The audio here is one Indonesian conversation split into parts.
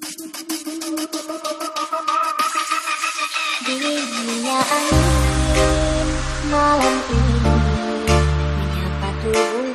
Gentlemen, please welcome Orange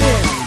men.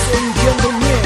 incendiando bien